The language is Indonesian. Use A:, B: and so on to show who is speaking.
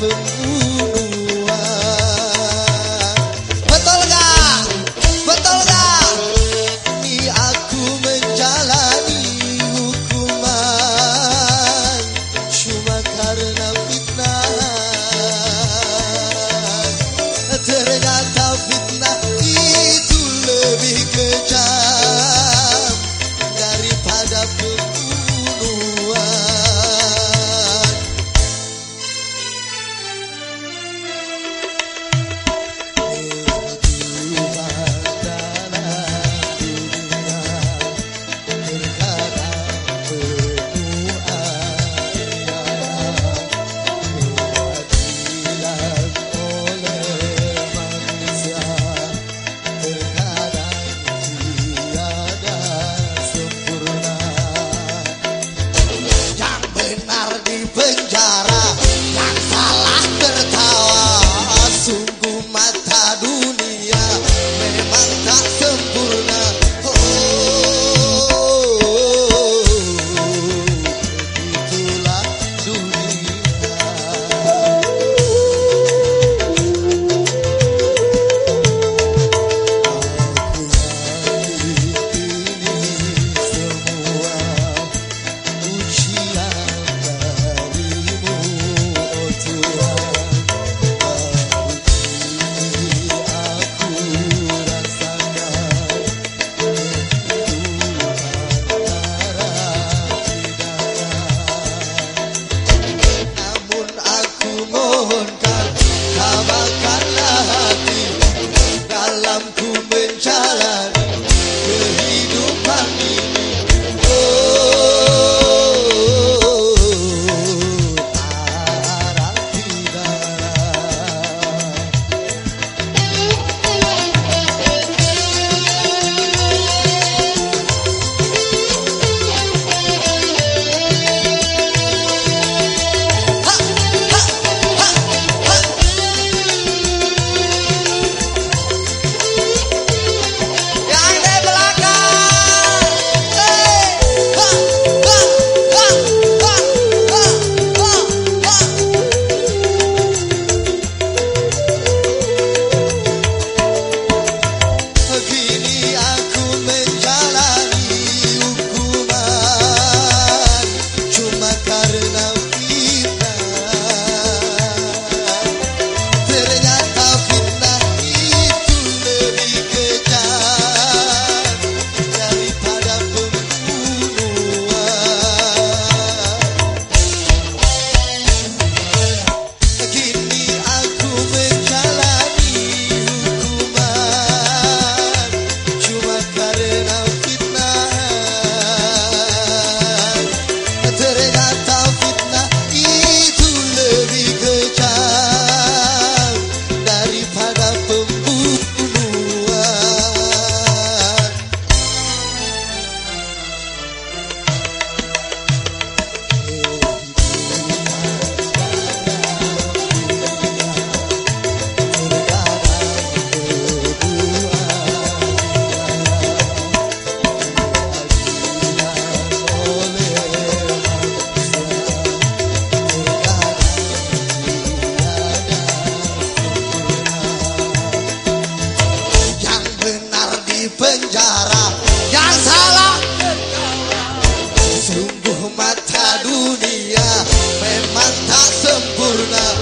A: pembunuhan Betul gak? Betul gak? Ini aku menjalani hukuman Cuma karena love.